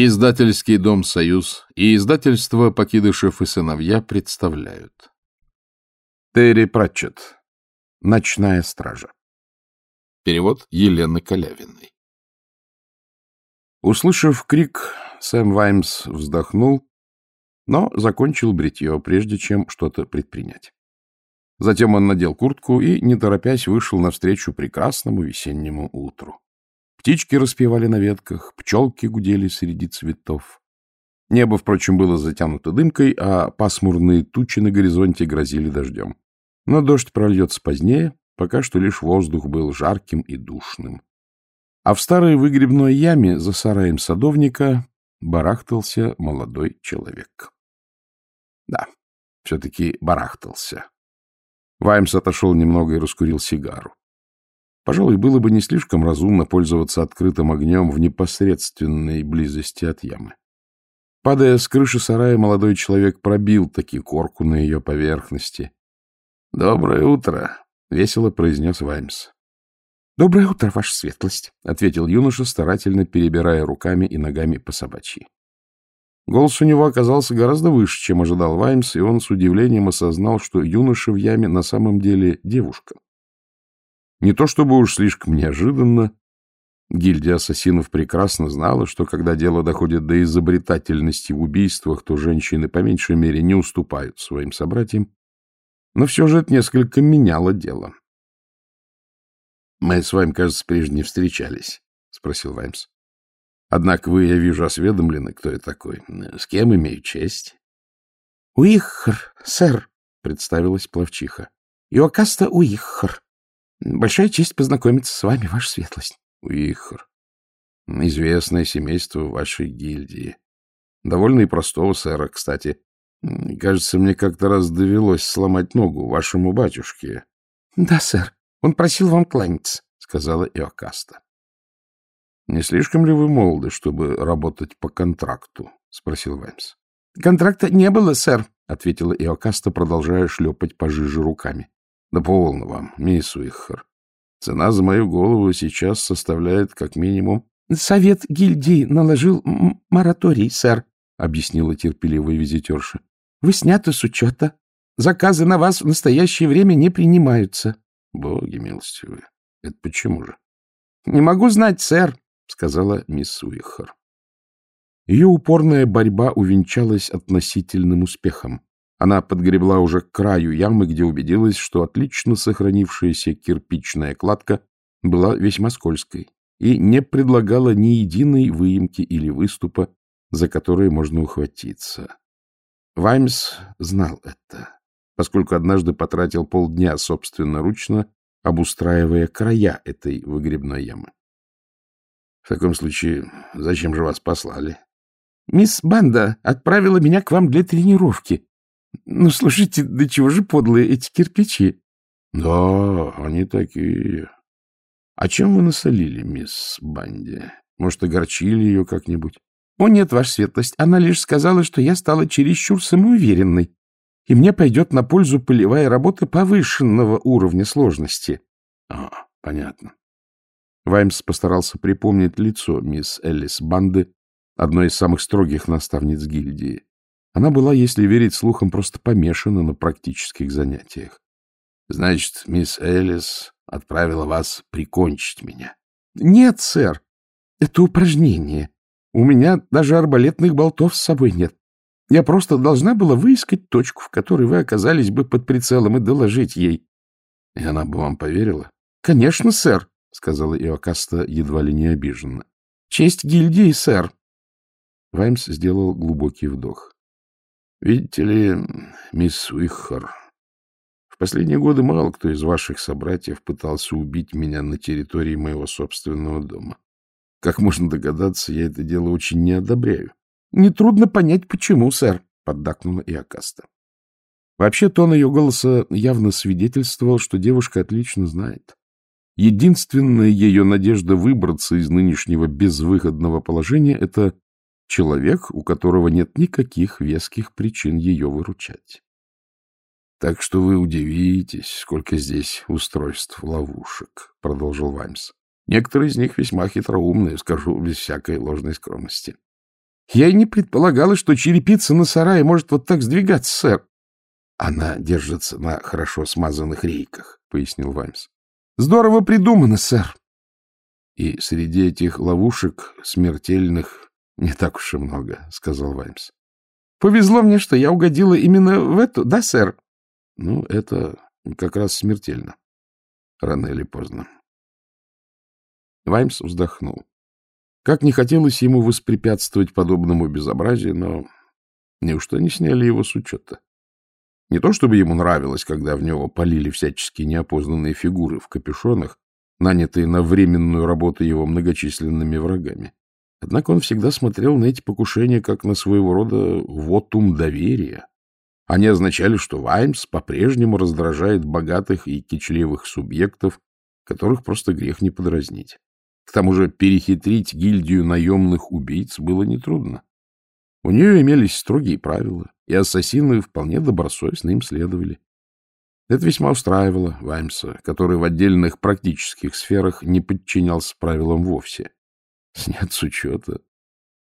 Издательский дом «Союз» и издательство «Покидышев и сыновья» представляют. Терри Пратчетт. «Ночная стража». Перевод Елены Калявиной. Услышав крик, Сэм Ваймс вздохнул, но закончил бритье, прежде чем что-то предпринять. Затем он надел куртку и, не торопясь, вышел навстречу прекрасному весеннему утру. Птички распевали на ветках, пчелки гудели среди цветов. Небо, впрочем, было затянуто дымкой, а пасмурные тучи на горизонте грозили дождем. Но дождь прольется позднее, пока что лишь воздух был жарким и душным. А в старой выгребной яме за сараем садовника барахтался молодой человек. Да, все-таки барахтался. Ваймс отошел немного и раскурил сигару. Пожалуй, было бы не слишком разумно пользоваться открытым огнем в непосредственной близости от ямы. Падая с крыши сарая, молодой человек пробил таки корку на ее поверхности. — Доброе утро! — весело произнес Ваймс. — Доброе утро, ваша светлость! — ответил юноша, старательно перебирая руками и ногами по собачьи. Голос у него оказался гораздо выше, чем ожидал Ваймс, и он с удивлением осознал, что юноша в яме на самом деле девушка. Не то чтобы уж слишком неожиданно. Гильдия ассасинов прекрасно знала, что когда дело доходит до изобретательности в убийствах, то женщины по меньшей мере не уступают своим собратьям. Но все же это несколько меняло дело. — Мы с вами, кажется, прежде не встречались, — спросил Ваймс. — Однако вы, я вижу, осведомлены, кто я такой. С кем имею честь? — Уихр, сэр, — представилась плавчиха. — Иокаста Уихр. Большая честь познакомиться с вами, ваша светлость. Уихар. Известное семейство вашей гильдии. Довольно и простого сэра, кстати. Кажется, мне как-то раз довелось сломать ногу вашему батюшке. — Да, сэр. Он просил вам кланяться, — сказала Иокаста. — Не слишком ли вы молоды, чтобы работать по контракту? — спросил Ваймс. — Контракта не было, сэр, — ответила Иокаста, продолжая шлепать пожиже руками. Да полно вам, мисс Уихар. Цена за мою голову сейчас составляет как минимум... — Совет гильдии наложил мораторий, сэр, — объяснила терпеливая визитерша. — Вы сняты с учета. Заказы на вас в настоящее время не принимаются. — Боги милостивые. Это почему же? — Не могу знать, сэр, — сказала мисс Уихар. Ее упорная борьба увенчалась относительным успехом. Она подгребла уже к краю ямы, где убедилась, что отлично сохранившаяся кирпичная кладка была весьма скользкой и не предлагала ни единой выемки или выступа, за которые можно ухватиться. Ваймс знал это, поскольку однажды потратил полдня собственноручно, обустраивая края этой выгребной ямы. — В таком случае, зачем же вас послали? — Мисс Банда отправила меня к вам для тренировки, ну, слушайте, до чего же подлые эти кирпичи? — Да, они такие. — А чем вы насолили, мисс Банди? Может, огорчили ее как-нибудь? — О, нет, ваша светлость, она лишь сказала, что я стала чересчур самоуверенной, и мне пойдет на пользу полевая работа повышенного уровня сложности. — А, понятно. Ваймс постарался припомнить лицо мисс Эллис Банды, одной из самых строгих наставниц гильдии. Она была, если верить слухам, просто помешана на практических занятиях. — Значит, мисс Элис отправила вас прикончить меня? — Нет, сэр. Это упражнение. У меня даже арбалетных болтов с собой нет. Я просто должна была выискать точку, в которой вы оказались бы под прицелом, и доложить ей. — И она бы вам поверила? — Конечно, сэр, — сказала Иокаста едва ли не обиженно. — Честь гильдии, сэр. Ваймс сделал глубокий вдох. Видите ли, мисс Уихар, в последние годы мало кто из ваших собратьев пытался убить меня на территории моего собственного дома. Как можно догадаться, я это дело очень не одобряю. — Нетрудно понять, почему, сэр, — поддакнула Иокаста. Вообще, тон ее голоса явно свидетельствовал, что девушка отлично знает. Единственная ее надежда выбраться из нынешнего безвыходного положения — это Человек, у которого нет никаких веских причин ее выручать. — Так что вы удивитесь, сколько здесь устройств ловушек, — продолжил Ваймс. — Некоторые из них весьма хитроумные, скажу без всякой ложной скромности. Я и не предполагала, что черепица на сарае может вот так сдвигаться, сэр. — Она держится на хорошо смазанных рейках, — пояснил Ваймс. — Здорово придумано, сэр. И среди этих ловушек смертельных не так уж и много, — сказал Ваймс. — Повезло мне, что я угодила именно в эту, да, сэр? — Ну, это как раз смертельно. Рано или поздно. Ваймс вздохнул. Как не хотелось ему воспрепятствовать подобному безобразию, но неужто не сняли его с учета? Не то чтобы ему нравилось, когда в него полили всяческие неопознанные фигуры в капюшонах, нанятые на временную работу его многочисленными врагами. Однако он всегда смотрел на эти покушения как на своего рода вотум доверия. Они означали, что Ваймс по-прежнему раздражает богатых и кичливых субъектов, которых просто грех не подразнить. К тому же перехитрить гильдию наемных убийц было нетрудно. У нее имелись строгие правила, и ассасины вполне добросовестно им следовали. Это весьма устраивало Ваймса, который в отдельных практических сферах не подчинялся правилам вовсе. Снят с учета.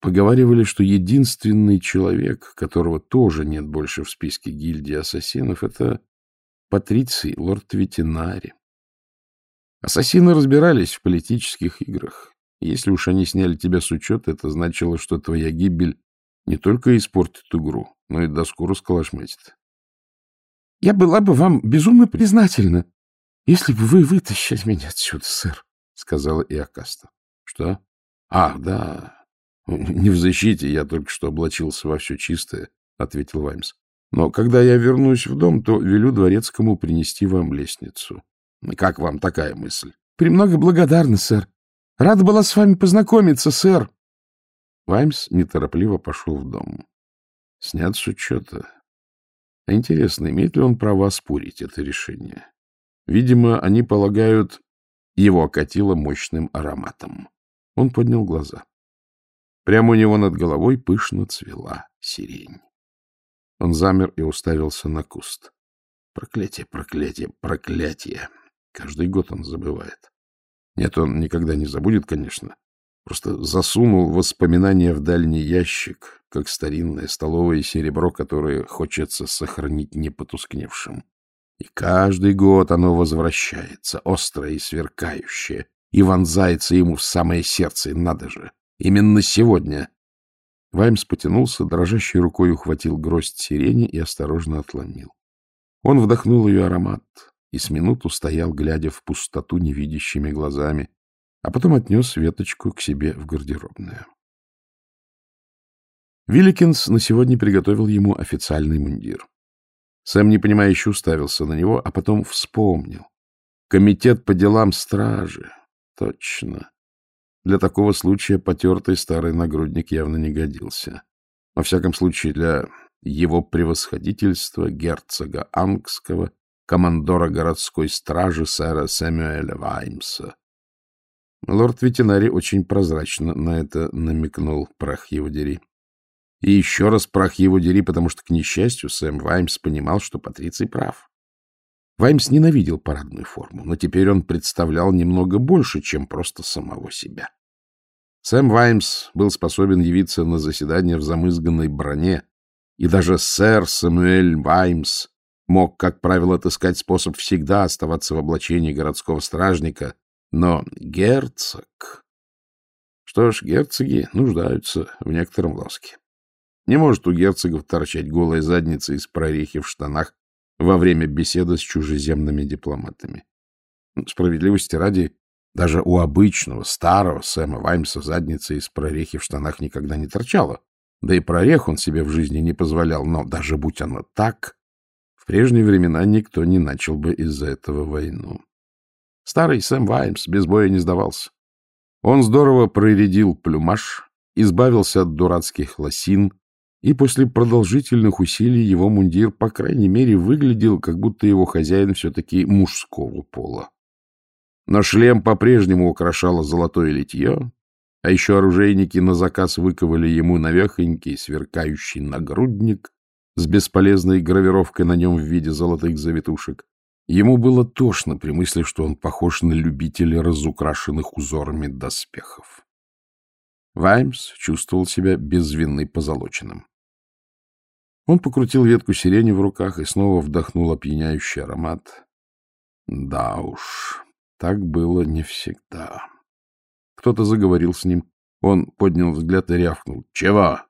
Поговаривали, что единственный человек, которого тоже нет больше в списке гильдии ассасинов, это Патриций, лорд Ветинари. Ассасины разбирались в политических играх. Если уж они сняли тебя с учета, это значило, что твоя гибель не только испортит игру, но и доску расколошматит. — Я была бы вам безумно признательна, если бы вы вытащили меня отсюда, сэр, — сказала Иокаста. — Что? — Ах, да. — Не в защите, я только что облачился во все чистое, — ответил Ваймс. — Но когда я вернусь в дом, то велю дворецкому принести вам лестницу. Как вам такая мысль? — Премного благодарна, сэр. Рада была с вами познакомиться, сэр. Ваймс неторопливо пошел в дом. Снят с учета. Интересно, имеет ли он право оспорить это решение? Видимо, они полагают, его окатило мощным ароматом. Он поднял глаза. Прямо у него над головой пышно цвела сирень. Он замер и уставился на куст. Проклятие, проклятие, проклятие. Каждый год он забывает. Нет, он никогда не забудет, конечно. Просто засунул воспоминания в дальний ящик, как старинное столовое серебро, которое хочется сохранить непотускневшим. И каждый год оно возвращается, острое и сверкающее, и вонзается ему в самое сердце, надо же. Именно сегодня. Ваймс потянулся, дрожащей рукой ухватил гроздь сирени и осторожно отломил. Он вдохнул ее аромат, и с минуту стоял, глядя в пустоту невидящими глазами, а потом отнес веточку к себе в гардеробную. Вилликинс на сегодня приготовил ему официальный мундир. Сэм непонимающе уставился на него, а потом вспомнил. Комитет по делам стражи. Точно. Для такого случая потертый старый нагрудник явно не годился. Во всяком случае, для его превосходительства герцога Ангского командора городской стражи сэра Сэмюэля Ваймса. Лорд ветеринарий очень прозрачно на это намекнул, прах его дери. И еще раз прах его дери, потому что, к несчастью, Сэм Ваймс понимал, что Патриций прав. Ваймс ненавидел парадную форму, но теперь он представлял немного больше, чем просто самого себя. Сэм Ваймс был способен явиться на заседание в замызганной броне, и даже сэр Самуэль Ваймс мог, как правило, отыскать способ всегда оставаться в облачении городского стражника, но герцог... Что ж, герцоги нуждаются в некотором ласке. Не может у герцогов торчать голая задница из прорехи в штанах во время беседы с чужеземными дипломатами. Справедливости ради, даже у обычного, старого Сэма Ваймса задница из прорехи в штанах никогда не торчала. Да и прорех он себе в жизни не позволял, но даже будь оно так, в прежние времена никто не начал бы из-за этого войну. Старый Сэм Ваймс без боя не сдавался. Он здорово проредил плюмаж, избавился от дурацких лосин, и после продолжительных усилий его мундир, по крайней мере, выглядел, как будто его хозяин все-таки мужского пола. Но шлем по-прежнему украшало золотое литье, а еще оружейники на заказ выковали ему навехонький сверкающий нагрудник, с бесполезной гравировкой на нем в виде золотых завитушек. Ему было тошно при мысли, что он похож на любителя разукрашенных узорами доспехов. Ваймс чувствовал себя безвинный позолоченным. Он покрутил ветку сирени в руках и снова вдохнул опьяняющий аромат. Да уж, так было не всегда. Кто-то заговорил с ним. Он поднял взгляд и рявкнул. — Чего?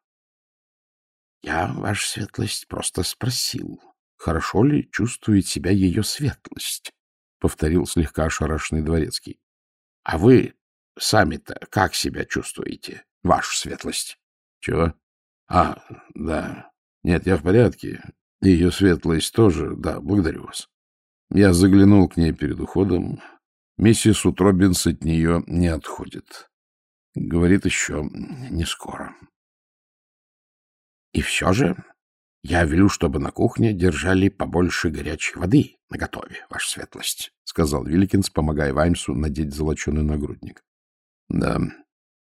— Я, ваша светлость, просто спросил, хорошо ли чувствует себя ее светлость, — повторил слегка ошарашенный дворецкий. — А вы сами-то как себя чувствуете, ваша светлость? — Чего? — А, да. Нет, я в порядке. Ее светлость тоже, да, благодарю вас. Я заглянул к ней перед уходом. Миссис Утробинс от нее не отходит. Говорит еще не скоро. И все же я велю, чтобы на кухне держали побольше горячей воды наготове, ваша светлость, — сказал Вилликинс, помогая Ваймсу надеть золоченый нагрудник. — Да.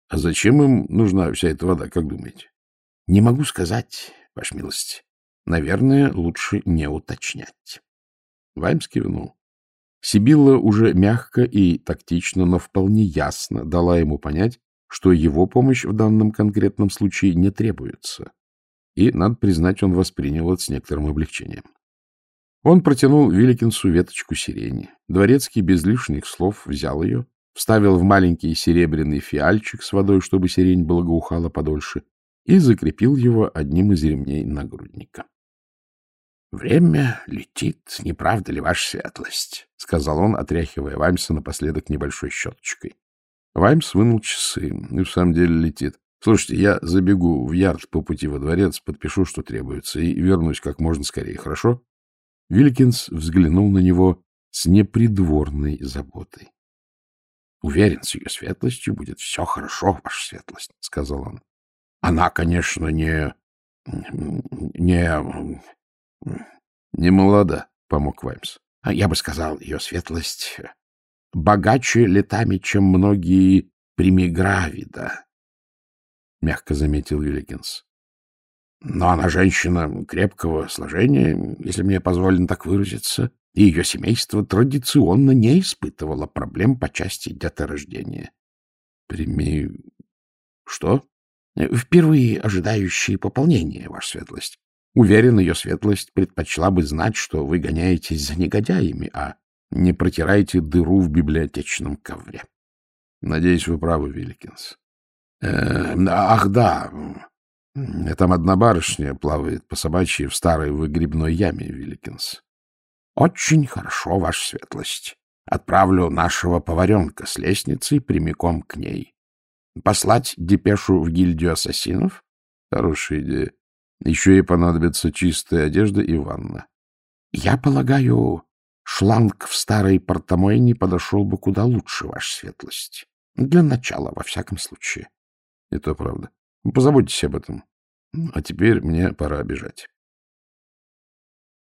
А зачем им нужна вся эта вода, как думаете? — Не могу сказать, ваша милость. Наверное, лучше не уточнять. Ваймс кивнул. Сибилла уже мягко и тактично, но вполне ясно дала ему понять, что его помощь в данном конкретном случае не требуется. И, надо признать, он воспринял это с некоторым облегчением. Он протянул Вилликинсу веточку сирени. Дворецкий без лишних слов взял ее, вставил в маленький серебряный фиальчик с водой, чтобы сирень благоухала подольше, и закрепил его одним из ремней нагрудника. — Время летит, не правда ли, ваша светлость? — сказал он, отряхивая Ваймса напоследок небольшой щеточкой. Ваймс вынул часы. И в самом деле летит. Слушайте, я забегу в ярд по пути во дворец, подпишу, что требуется, и вернусь как можно скорее, хорошо? Вилликинс взглянул на него с непридворной заботой. — Уверен, с ее светлостью будет все хорошо, ваша светлость, — сказал он. — Она, конечно, не... не... — Не молода, — помог Ваймс. — Я бы сказал, ее светлость богаче летами, чем многие примигравида, — мягко заметил Вилликинс. — Но она женщина крепкого сложения, если мне позволено так выразиться, и ее семейство традиционно не испытывало проблем по части деторождения. — Прими... что? — Впервые ожидающие пополнения, ваша светлость. Уверен, ее светлость предпочла бы знать, что вы гоняетесь за негодяями, а не протирайте дыру в библиотечном ковре. Надеюсь, вы правы, Вилликинс. Э, ах, да. Там одна барышня плавает по собачьи в старой выгребной яме, Вилликинс. Очень хорошо, ваша светлость. Отправлю нашего поваренка с лестницы прямиком к ней. Послать депешу в гильдию ассасинов? Хорошая идея. Еще и понадобится чистая одежда и ванна. Я полагаю, шланг в старой портомойне подошел бы куда лучше, ваша светлость. Для начала, во всяком случае. — Это правда. Позаботьтесь об этом. А теперь мне пора бежать.